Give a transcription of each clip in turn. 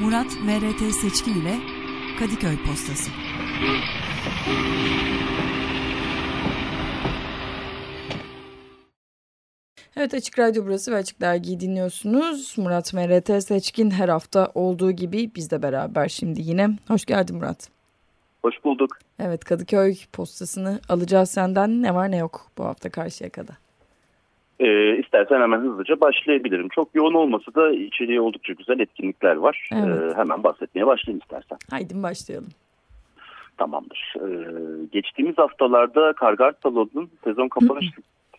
Murat MRT Seçkin ile Kadıköy Postası. Evet Açık Radyo burası ve Açık Dergi'yi dinliyorsunuz. Murat MRT Seçkin her hafta olduğu gibi biz de beraber şimdi yine. Hoş geldin Murat. Hoş bulduk. Evet Kadıköy postasını alacağız senden. Ne var ne yok bu hafta karşıya kadar. Ee, istersen hemen hızlıca başlayabilirim. Çok yoğun olmasa da içeriği oldukça güzel etkinlikler var. Evet. Ee, hemen bahsetmeye başlayayım istersen. Haydi başlayalım. Tamamdır. Ee, geçtiğimiz haftalarda Kargar Salonu'nun sezon kapanış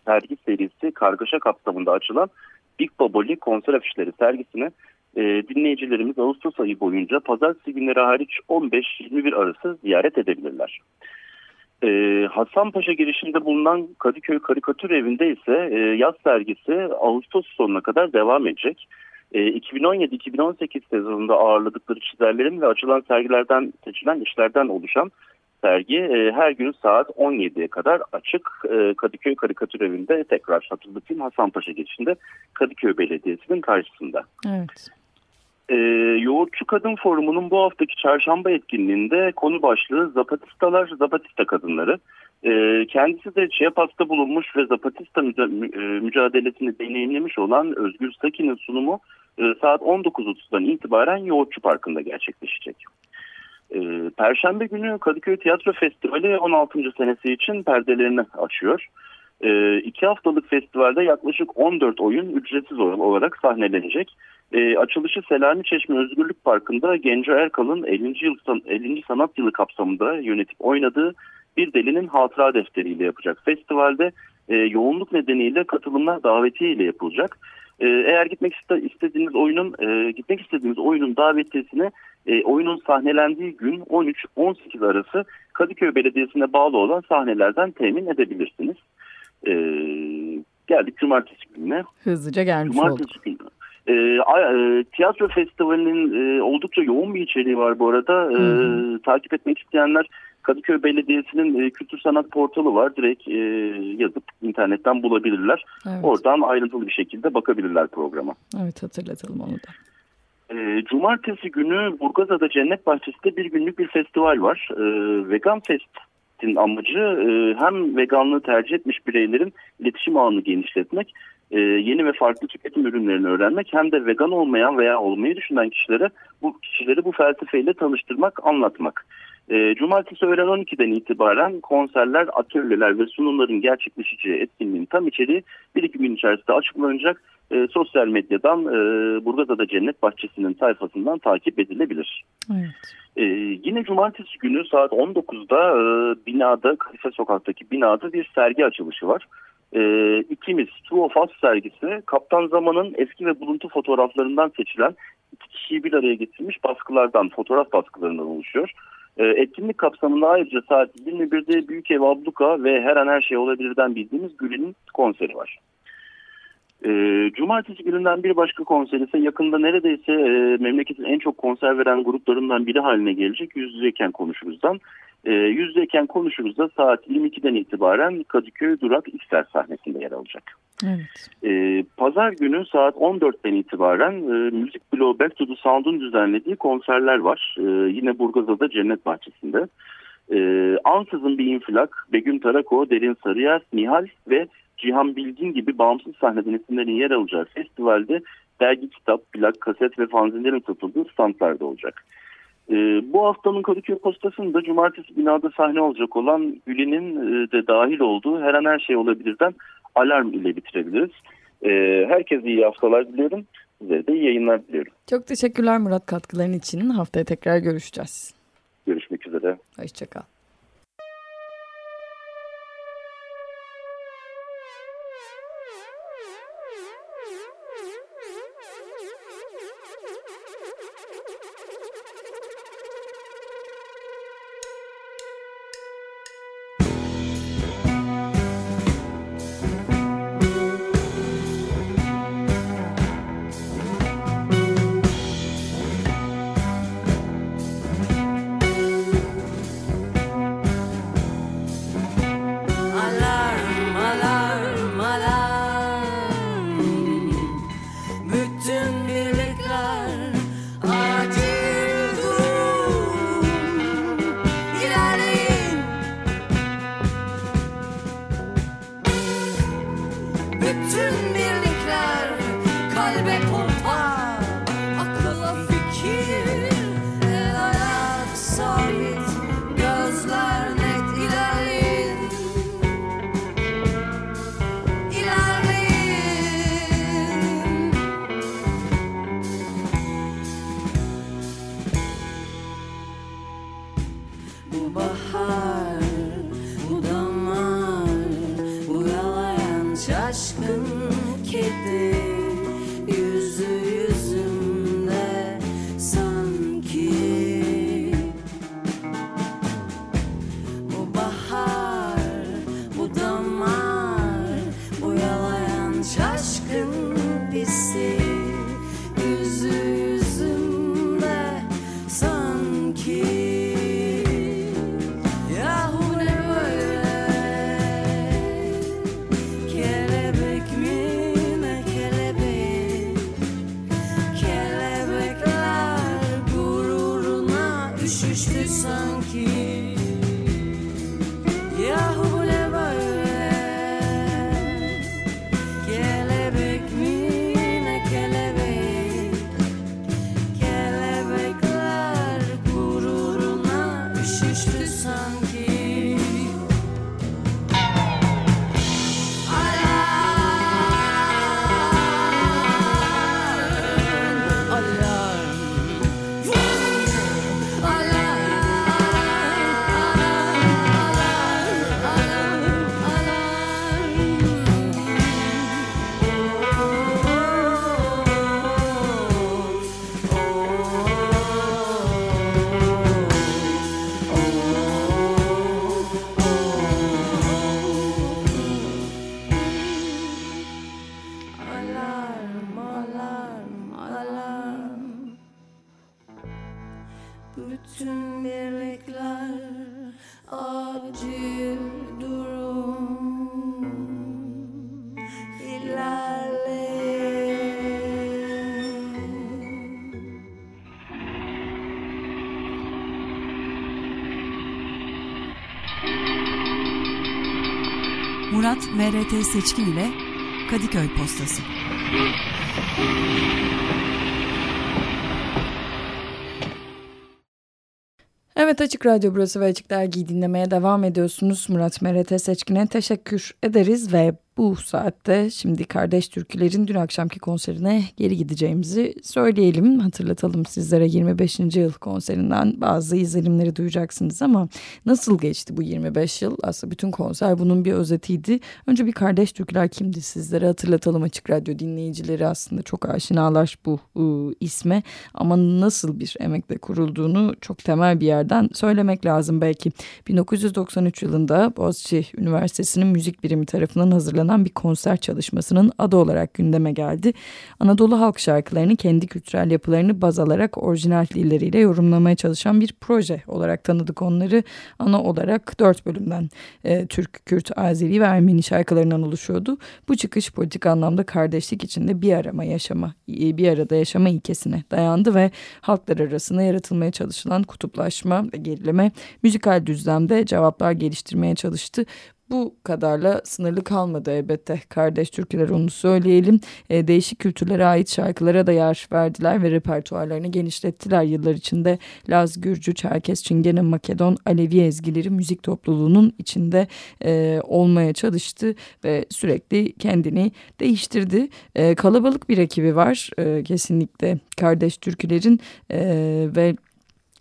sergi serisi Kargaşa kapsamında açılan Big Baboli konser afişleri sergisine e, dinleyicilerimiz Ağustos ayı boyunca pazartesi günleri hariç 15-21 arası ziyaret edebilirler. Ee, Hasanpaşa girişinde bulunan Kadıköy Karikatür Evi'nde ise e, yaz sergisi Ağustos sonuna kadar devam edecek. E, 2017-2018 sezonunda ağırladıkları çizerlerin ve açılan sergilerden seçilen işlerden oluşan sergi e, her gün saat 17'ye kadar açık e, Kadıköy Karikatür Evi'nde tekrar hatırlatayım Hasanpaşa girişinde Kadıköy Belediyesi'nin karşısında. Evet. E, Yoğurtçu Kadın Forumu'nun bu haftaki çarşamba etkinliğinde konu başlığı Zapatistalar, Zapatista Kadınları. E, kendisi de Chiapas'ta bulunmuş ve Zapatista müca e, mücadelesini deneyimlemiş olan Özgür Sakin'in sunumu e, saat 19.30'dan itibaren Yoğurtçu Parkı'nda gerçekleşecek. E, Perşembe günü Kadıköy Tiyatro Festivali 16. senesi için perdelerini açıyor. E, iki haftalık festivalde yaklaşık 14 oyun ücretsiz olarak sahnelenecek. E, açılışı Selami Çeşme Özgürlük Parkı'nda Genco Erkal'ın 50. Yıl, 50. sanat yılı kapsamında yönetip oynadığı Bir Delinin Hatıra Defteriyle yapacak. Festivalde e, yoğunluk nedeniyle katılımlar davetiye ile yapılacak. E, eğer gitmek istediğiniz oyunun e, gitmek istediğiniz oyunun davetiyesini e, oyunun sahnelendiği gün 13-18 arası Kadıköy Belediyesi'ne bağlı olan sahnelerden temin edebilirsiniz. E, geldik cumartesi gününe. Hızlıca gelmiş cumartesi olduk. Günü. E, e, tiyatro festivalinin e, oldukça yoğun bir içeriği var bu arada. E, takip etmek isteyenler Kadıköy Belediyesi'nin e, kültür sanat portalı var. Direkt e, yazıp internetten bulabilirler. Evet. Oradan ayrıntılı bir şekilde bakabilirler programa. Evet hatırlatalım onu da. E, Cumartesi günü Burgazada Cennet Bahçesi'nde bir günlük bir festival var. E, Vegan Fest'in amacı e, hem veganlığı tercih etmiş bireylerin iletişim ağını genişletmek e, yeni ve farklı tüketim ürünlerini öğrenmek hem de vegan olmayan veya olmayı düşünen kişilere bu kişileri bu felsefeyle tanıştırmak, anlatmak. E, Cumartesi öğlen 12'den itibaren konserler, atölyeler ve sunumların gerçekleşeceği etkinliğin tam içeriği bir iki gün içerisinde açıklanacak. E, sosyal medyadan e, burada da Cennet Bahçesi'nin sayfasından takip edilebilir. Evet. E, yine cumartesi günü saat 19'da e, binada, Kalife Sokak'taki binada bir sergi açılışı var e, ikimiz True of Us sergisi Kaptan Zaman'ın eski ve buluntu fotoğraflarından seçilen iki kişiyi bir araya getirmiş baskılardan, fotoğraf baskılarından oluşuyor. E, etkinlik kapsamında ayrıca saat 21'de Büyük Ev Abluka ve Her An Her Şey Olabilir'den bildiğimiz Gül'ün konseri var. E, Cumartesi gününden bir başka konser ise yakında neredeyse e, memleketin en çok konser veren gruplarından biri haline gelecek Yüz Yüzeyken Konuşuruz'dan. E, yüzdeyken konuşuruz da saat 22'den itibaren Kadıköy Durak İkser sahnesinde yer alacak. Evet. E, Pazar günü saat 14'ten itibaren e, Müzik Bloğu Back to the Sound'un düzenlediği konserler var. E, yine Burgazada Cennet Bahçesi'nde. E, Ansızın bir infilak, Begüm Tarako, Derin Sarıyer, Nihal ve Cihan Bilgin gibi bağımsız sahneden isimlerin yer alacağı festivalde dergi, kitap, plak, kaset ve fanzinlerin satıldığı standlarda olacak. E, bu haftanın Kadıköy Postası'nda cumartesi binada sahne olacak olan Gülin'in e, de dahil olduğu her an her şey olabilirden alarm ile bitirebiliriz. E, herkese iyi haftalar diliyorum. Size de iyi yayınlar diliyorum. Çok teşekkürler Murat katkıların için. Haftaya tekrar görüşeceğiz. Görüşmek üzere. Hoşçakal. Düşüştü sanki Murat MRT Seçkin ile Kadıköy Postası. Evet Açık Radyo burası ve Açık Dergi'yi dinlemeye devam ediyorsunuz. Murat MRT Seçkin'e teşekkür ederiz ve bu saatte şimdi Kardeş Türküler'in dün akşamki konserine geri gideceğimizi söyleyelim. Hatırlatalım sizlere 25. yıl konserinden bazı izlenimleri duyacaksınız ama nasıl geçti bu 25 yıl? Aslında bütün konser bunun bir özetiydi. Önce bir Kardeş Türküler kimdi sizlere hatırlatalım. Açık Radyo dinleyicileri aslında çok aşinalar bu ıı, isme ama nasıl bir emekle kurulduğunu çok temel bir yerden söylemek lazım belki. 1993 yılında Boğaziçi Üniversitesi'nin müzik birimi tarafından hazırlanan hazırlanan bir konser çalışmasının adı olarak gündeme geldi. Anadolu halk şarkılarını kendi kültürel yapılarını baz alarak orijinal dilleriyle yorumlamaya çalışan bir proje olarak tanıdık onları. Ana olarak dört bölümden e, Türk, Kürt, Azeri ve Ermeni şarkılarından oluşuyordu. Bu çıkış politik anlamda kardeşlik içinde bir arama yaşama, e, bir arada yaşama ilkesine dayandı ve halklar arasında yaratılmaya çalışılan kutuplaşma ve gerileme müzikal düzlemde cevaplar geliştirmeye çalıştı bu kadarla sınırlı kalmadı elbette. Kardeş Türküler onu söyleyelim. E, değişik kültürlere ait şarkılara da yer verdiler ve repertuarlarını genişlettiler yıllar içinde. Laz, Gürcü, Çerkes, Çingene, Makedon, Alevi ezgileri müzik topluluğunun içinde e, olmaya çalıştı ve sürekli kendini değiştirdi. E, kalabalık bir ekibi var e, kesinlikle Kardeş Türkülerin e, ve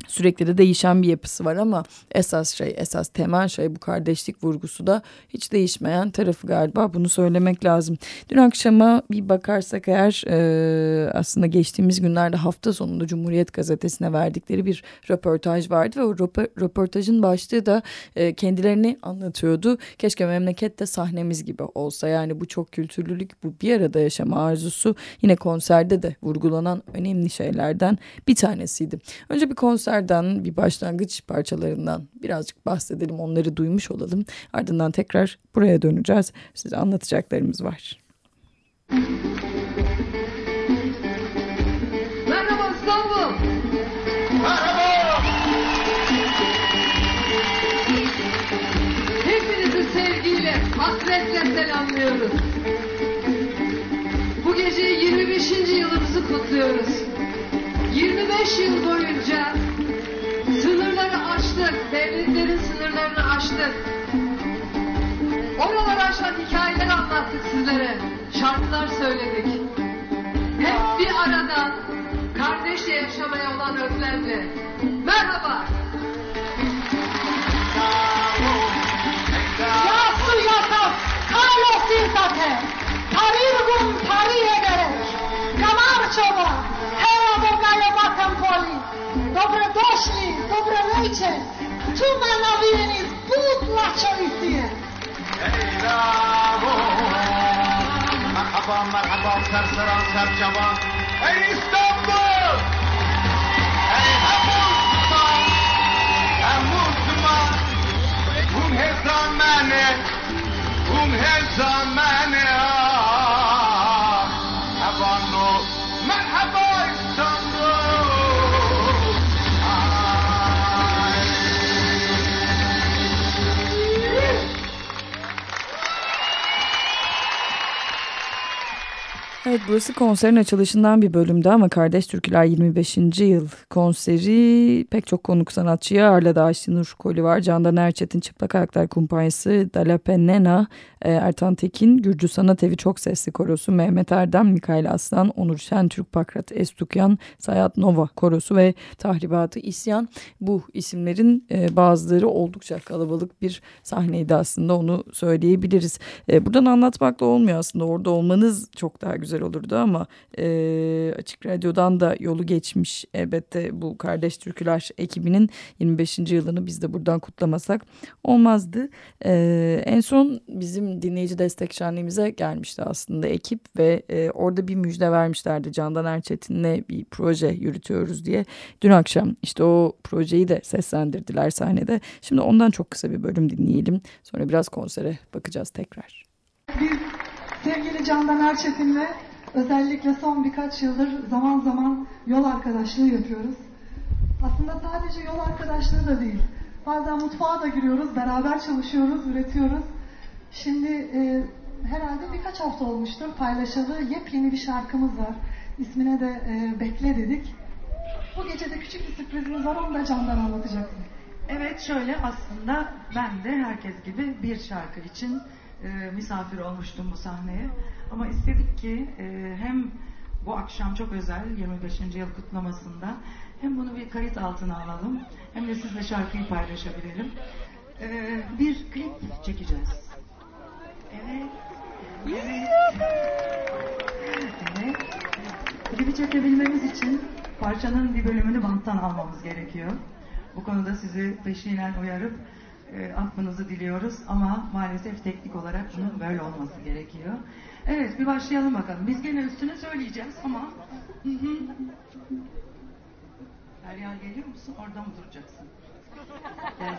sürekli de değişen bir yapısı var ama esas şey esas temel şey bu kardeşlik vurgusu da hiç değişmeyen tarafı galiba bunu söylemek lazım. Dün akşama bir bakarsak eğer e, aslında geçtiğimiz günlerde hafta sonunda Cumhuriyet Gazetesi'ne verdikleri bir röportaj vardı ve o röportajın başlığı da e, kendilerini anlatıyordu. Keşke memlekette sahnemiz gibi olsa yani bu çok kültürlülük bu bir arada yaşama arzusu yine konserde de vurgulanan önemli şeylerden bir tanesiydi. Önce bir konser konserden bir başlangıç parçalarından birazcık bahsedelim onları duymuş olalım. Ardından tekrar buraya döneceğiz. Size anlatacaklarımız var. Merhaba İstanbul. Merhaba. Hepinizi sevgiyle, hasretle selamlıyoruz. Böylece 25. yılımızı kutluyoruz. 25 yıl boyunca sınırları aştık, devletlerin sınırlarını aştık. Oraları aşan hikayeler anlattık sizlere, şarkılar söyledik. Hep bir arada kardeşçe yaşamaya olan özlemle. Merhaba. Yasu yasak, kalo sirtate, tarirgun tarihe gerek, Gamarčova, evo Boga Jobakam boli. Dobre došli, dobre večer. Čuma navijeni, put lačovitije. Ey bravo. Merhaba, merhaba, serseran, serçaban. Ey İstanbul! Ey Hamuzman! Hamuzman! Hum her zaman, hum her zaman. Evet burası konserin açılışından bir bölümdü ama Kardeş Türküler 25. yıl konseri pek çok konuk sanatçıyı ağırladı. Ayşenur Koli var, Candan Erçetin Çıplak Ayaklar Kumpanyası, Dalape Nena, e, Ertan Tekin, Gürcü Sanat Evi Çok Sesli Korosu, Mehmet Erdem, Mikail Aslan, Onur Şentürk, Pakrat Estukyan, Sayat Nova Korosu ve Tahribatı İsyan. Bu isimlerin e, bazıları oldukça kalabalık bir sahneydi aslında onu söyleyebiliriz. E, buradan anlatmakla olmuyor aslında orada olmanız çok daha güzel olurdu ama e, Açık Radyo'dan da yolu geçmiş elbette bu Kardeş Türküler ekibinin 25. yılını biz de buradan kutlamasak olmazdı. E, en son bizim dinleyici destek şenliğimize gelmişti aslında ekip ve e, orada bir müjde vermişlerdi Candan Erçetin'le bir proje yürütüyoruz diye. Dün akşam işte o projeyi de seslendirdiler sahnede. Şimdi ondan çok kısa bir bölüm dinleyelim. Sonra biraz konsere bakacağız tekrar. Biz sevgili Candan Erçetin'le özellikle son birkaç yıldır zaman zaman yol arkadaşlığı yapıyoruz. Aslında sadece yol arkadaşlığı da değil. Bazen mutfağa da giriyoruz, beraber çalışıyoruz, üretiyoruz. Şimdi e, herhalde birkaç hafta olmuştur paylaşalı yepyeni bir şarkımız var. İsmine de e, Bekle dedik. Bu gece de küçük bir sürprizimiz var, onu da Candan anlatacaksın. Evet şöyle aslında ben de herkes gibi bir şarkı için e, misafir olmuştum bu sahneye. Ama istedik ki e, hem bu akşam çok özel 25. yıl kutlamasında hem bunu bir kayıt altına alalım hem de sizle şarkıyı paylaşabilelim. E, bir klip çekeceğiz. Evet. Evet. Evet. Klibi çekebilmemiz için parçanın bir bölümünü banttan almamız gerekiyor. Bu konuda sizi peşinen uyarıp e, affınızı diliyoruz ama maalesef teknik olarak bunun böyle olması gerekiyor. Evet bir başlayalım bakalım. Biz gene üstüne söyleyeceğiz ama. Feryal geliyor musun? Orada mı duracaksın? Gel.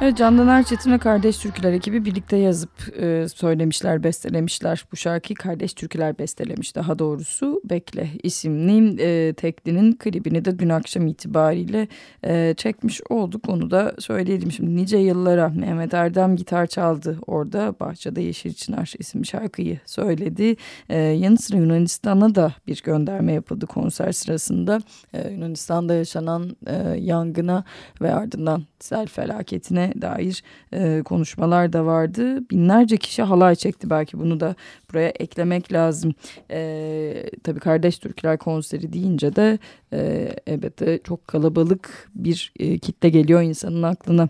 Evet Candan Erçetin ve Kardeş Türküler ekibi birlikte yazıp e, söylemişler, bestelemişler. Bu şarkıyı Kardeş Türküler bestelemiş daha doğrusu. Bekle isimli e, teklinin klibini de dün akşam itibariyle e, çekmiş olduk. Onu da söyleyelim şimdi. Nice yıllara Mehmet Erdem gitar çaldı orada. Bahçede Yeşil Çınar isimli şarkıyı söyledi. E, yanı sıra Yunanistan'a da bir gönderme yapıldı konser sırasında. E, Yunanistan'da yaşanan e, yangına ve ardından sel felaketine dair e, konuşmalar da vardı. Binlerce kişi halay çekti belki bunu da buraya eklemek lazım. E, tabii Kardeş Türküler konseri deyince de e, elbette çok kalabalık bir e, kitle geliyor insanın aklına.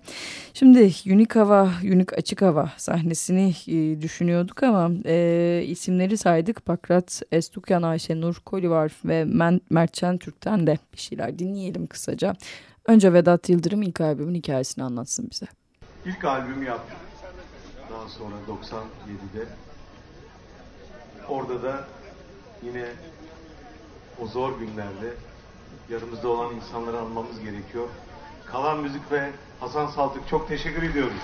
Şimdi Unik Hava, Unik Açık Hava sahnesini e, düşünüyorduk ama e, isimleri saydık. Pakrat Estukyan, Ayşenur Kolivar ve Mertçen Türk'ten de bir şeyler dinleyelim kısaca. Önce Vedat Yıldırım ilk albümün hikayesini anlatsın bize. İlk albüm yaptık. Daha sonra 97'de. Orada da yine o zor günlerde yanımızda olan insanları almamız gerekiyor. Kalan Müzik ve Hasan Saltık çok teşekkür ediyoruz.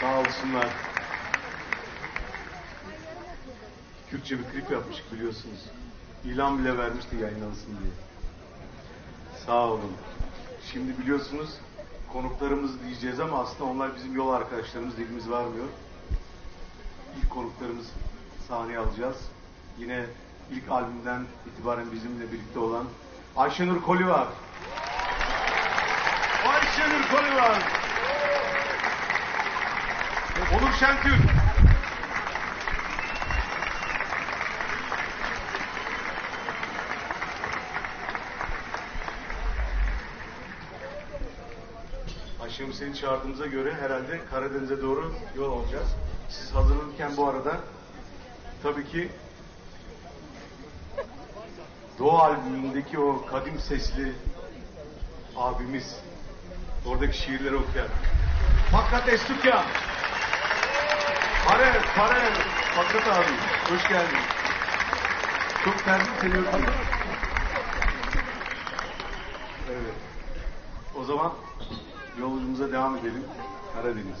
Sağ olsunlar. Kürtçe bir klip yapmıştık biliyorsunuz. İlan bile vermişti yayınlansın diye. Sağ olun. Şimdi biliyorsunuz konuklarımız diyeceğiz ama aslında onlar bizim yol arkadaşlarımız dilimiz varmıyor. İlk konuklarımız sahneye alacağız. Yine ilk albümden itibaren bizimle birlikte olan Ayşenur Koli var. Ayşenur Koli var. Onur Şentürk. Seni çağırdığımıza göre herhalde Karadeniz'e doğru yol alacağız. Siz hazırlanırken bu arada tabii ki Doğu albümündeki o kadim sesli abimiz oradaki şiirleri okuyan Fakat Estukya Pare, Pare Fakat abi hoş geldin. Çok tercih seviyorum. Evet. O zaman yolculuğumuza devam edelim. Karadeniz.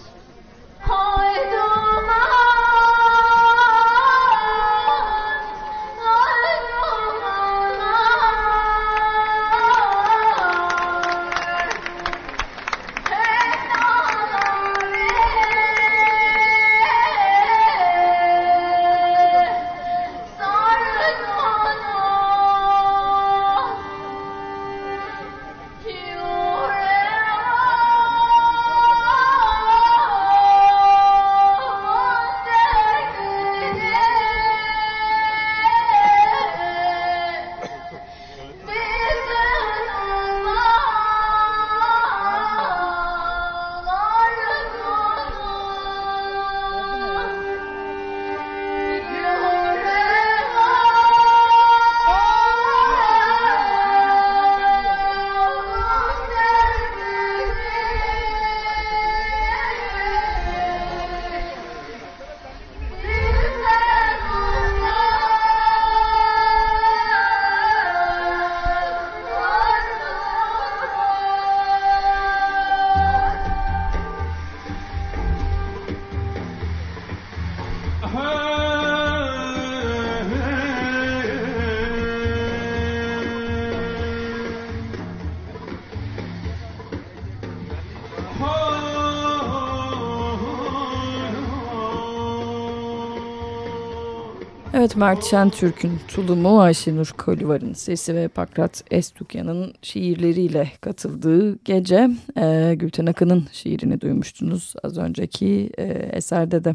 Hayduma Evet Mert Şentürk'ün tulumu Ayşenur Kolivar'ın sesi ve Pakrat Estukyan'ın şiirleriyle katıldığı gece e, Gülten Akın'ın şiirini duymuştunuz az önceki e, eserde de.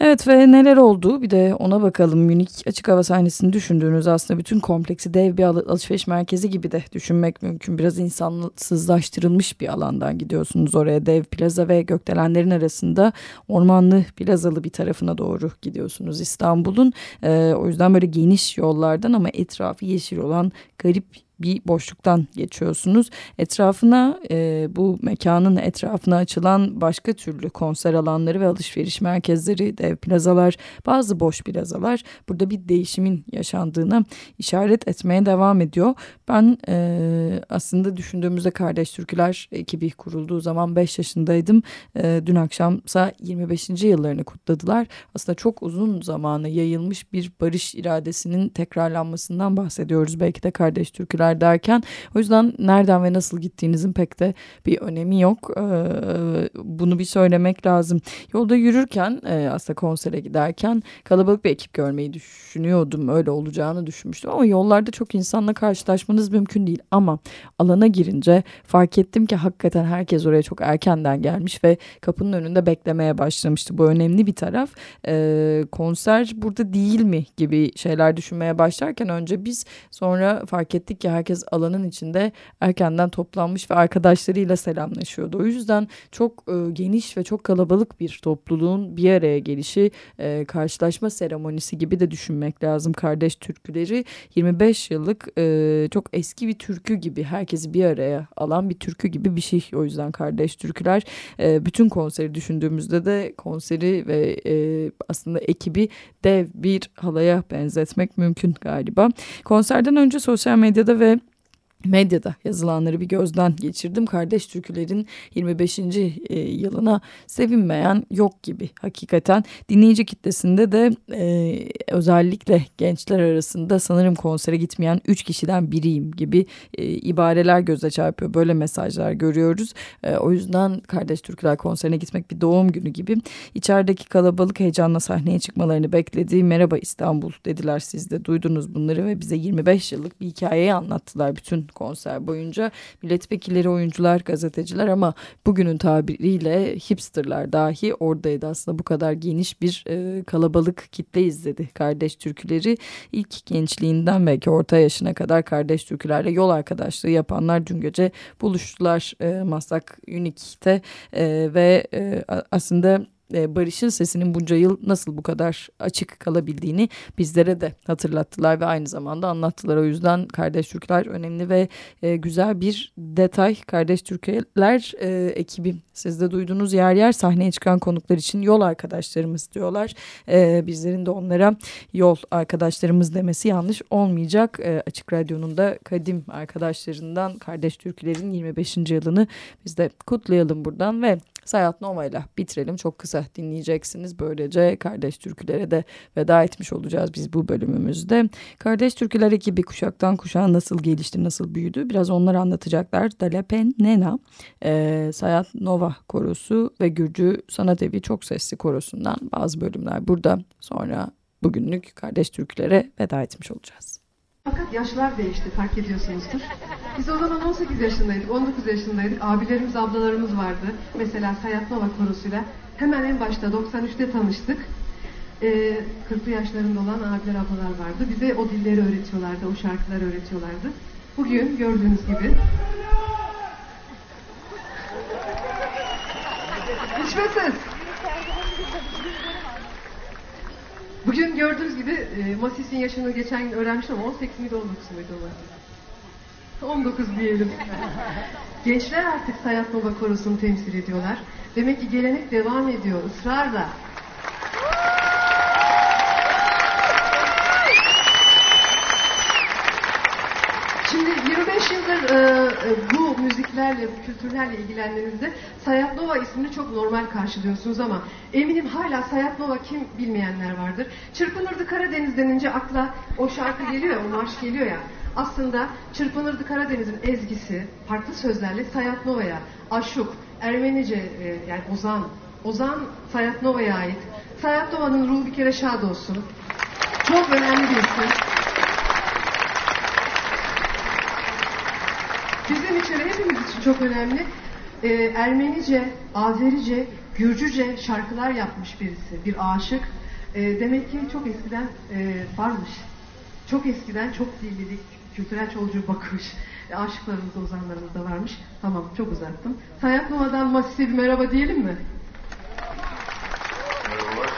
Evet ve neler oldu bir de ona bakalım. Münih açık hava sahnesini düşündüğünüz aslında bütün kompleksi dev bir alışveriş merkezi gibi de düşünmek mümkün. Biraz insansızlaştırılmış bir alandan gidiyorsunuz oraya dev plaza ve gökdelenlerin arasında ormanlı plazalı bir tarafına doğru gidiyorsunuz İstanbul'un. E, o yüzden böyle geniş yollardan ama etrafı yeşil olan garip bir boşluktan geçiyorsunuz. Etrafına e, bu mekanın etrafına açılan başka türlü konser alanları ve alışveriş merkezleri, dev plazalar, bazı boş plazalar burada bir değişimin yaşandığına işaret etmeye devam ediyor. Ben e, aslında düşündüğümüzde Kardeş Türküler ekibi kurulduğu zaman 5 yaşındaydım. E, dün akşamsa 25. yıllarını kutladılar. Aslında çok uzun zamanı yayılmış bir barış iradesinin tekrarlanmasından bahsediyoruz. Belki de Kardeş Türküler derken. O yüzden nereden ve nasıl gittiğinizin pek de bir önemi yok. E, bunu bir söylemek lazım. Yolda yürürken e, aslında konsere giderken kalabalık bir ekip görmeyi düşünüyordum. Öyle olacağını düşünmüştüm ama yollarda çok insanla karşılaşmanız mümkün değil. Ama alana girince fark ettim ki hakikaten herkes oraya çok erkenden gelmiş ve kapının önünde beklemeye başlamıştı. Bu önemli bir taraf. E, konser burada değil mi gibi şeyler düşünmeye başlarken önce biz sonra fark ettik ki herkes alanın içinde erkenden toplanmış ve arkadaşlarıyla selamlaşıyordu. O yüzden çok e, geniş ve çok kalabalık bir topluluğun bir araya gelişi e, karşılaşma seremonisi gibi de düşünmek lazım. Kardeş türküleri 25 yıllık e, çok eski bir türkü gibi herkesi bir araya alan bir türkü gibi bir şey. O yüzden kardeş türküler e, bütün konseri düşündüğümüzde de konseri ve e, aslında ekibi dev bir halaya benzetmek mümkün galiba. Konserden önce sosyal medyada ve Staffel medyada yazılanları bir gözden geçirdim. Kardeş türkülerin 25. E, yılına sevinmeyen yok gibi hakikaten. Dinleyici kitlesinde de e, özellikle gençler arasında sanırım konsere gitmeyen 3 kişiden biriyim gibi e, ibareler göze çarpıyor. Böyle mesajlar görüyoruz. E, o yüzden Kardeş Türküler konserine gitmek bir doğum günü gibi. İçerideki kalabalık heyecanla sahneye çıkmalarını beklediği merhaba İstanbul dediler siz de duydunuz bunları ve bize 25 yıllık bir hikayeyi anlattılar bütün konser boyunca milletvekilleri, oyuncular, gazeteciler ama bugünün tabiriyle hipsterlar dahi oradaydı. Aslında bu kadar geniş bir e, kalabalık kitle izledi kardeş türküleri. ilk gençliğinden belki orta yaşına kadar kardeş türkülerle yol arkadaşlığı yapanlar dün gece buluştular e, Maslak Unique'te e, ve e, aslında e, Barış'ın sesinin bunca yıl nasıl bu kadar açık kalabildiğini bizlere de hatırlattılar ve aynı zamanda anlattılar. O yüzden Kardeş Türkler önemli ve e, güzel bir detay. Kardeş Türkler e, ekibi siz de duyduğunuz yer yer sahneye çıkan konuklar için yol arkadaşlarımız diyorlar. Bizlerin de onlara yol arkadaşlarımız demesi yanlış olmayacak. Açık Radyo'nun da kadim arkadaşlarından Kardeş Türklerin 25. yılını biz de kutlayalım buradan ve Sayat Nova ile bitirelim. Çok kısa dinleyeceksiniz. Böylece Kardeş Türkülere de veda etmiş olacağız biz bu bölümümüzde. Kardeş Türküler ekibi kuşaktan kuşağa nasıl gelişti, nasıl büyüdü biraz onları anlatacaklar. Dalepen Nena, e, Sayat Nova korosu ve Gürcü Sanat Evi Çok Sesli korosundan bazı bölümler burada. Sonra bugünlük Kardeş Türkülere veda etmiş olacağız. Fakat yaşlar değişti fark ediyorsunuzdur. Biz o zaman 18 yaşındaydık, 19 yaşındaydık. Abilerimiz, ablalarımız vardı. Mesela Sayat Nova korosuyla hemen en başta 93'te tanıştık. Ee, 40'lı yaşlarında olan abiler, ablalar vardı. Bize o dilleri öğretiyorlardı, o şarkıları öğretiyorlardı. Bugün gördüğünüz gibi ses. Bugün gördüğünüz gibi e, Masis'in yaşını geçen gün öğrenmiştim ama 18 miydi 19 muydu Masis? 19 diyelim. Gençler artık Sayat Nova Korosu'nu temsil ediyorlar. Demek ki gelenek devam ediyor ısrarla. Şimdi 25 yıldır e, e, bu müziklerle, kültürlerle ilgilendiğinizde Sayat Nova ismini çok normal karşılıyorsunuz ama eminim hala Sayat Nova kim bilmeyenler vardır. Çırpınırdı Karadeniz denince akla o şarkı geliyor ya, o marş geliyor ya. Aslında Çırpınırdı Karadeniz'in ezgisi farklı sözlerle Sayat Nova'ya, Aşuk, Ermenice e, yani Ozan, Ozan Sayat Nova'ya ait. Sayat Nova'nın ruhu bir kere şad olsun. Çok önemli bir isim. Bizim için hepimiz için çok önemli. Ee, Ermenice, Azerice, Gürcüce şarkılar yapmış birisi, bir aşık. Ee, demek ki çok eskiden e, varmış. Çok eskiden çok dillilik, kültürel çoğulcu bakış. E, aşıklarımız ozanlarımız da varmış. Tamam çok uzattım. Sayat Nova'dan Masif'e bir merhaba diyelim mi? Merhabalar.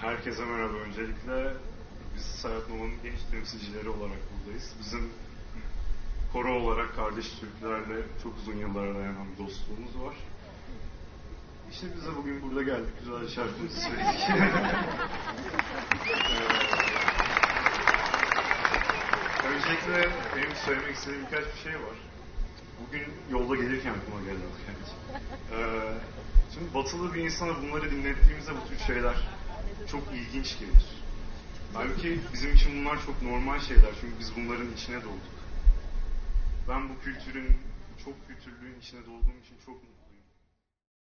Herkese merhaba öncelikle. Biz Sayat Nova'nın genç temsilcileri olarak buradayız. Bizim koro olarak kardeş Türklerle çok uzun yıllara dayanan bir dostluğumuz var. İşte biz de bugün burada geldik, güzel şarkımızı söyledik. Öncelikle benim söylemek istediğim birkaç bir şey var. Bugün yolda gelirken aklıma geldi. Yani. Ee, şimdi batılı bir insana bunları dinlettiğimizde bu tür şeyler çok ilginç gelir. Halbuki bizim için bunlar çok normal şeyler çünkü biz bunların içine doğduk. Ben bu kültürün, çok kültürlüğün içine doğduğum için çok mutluyum.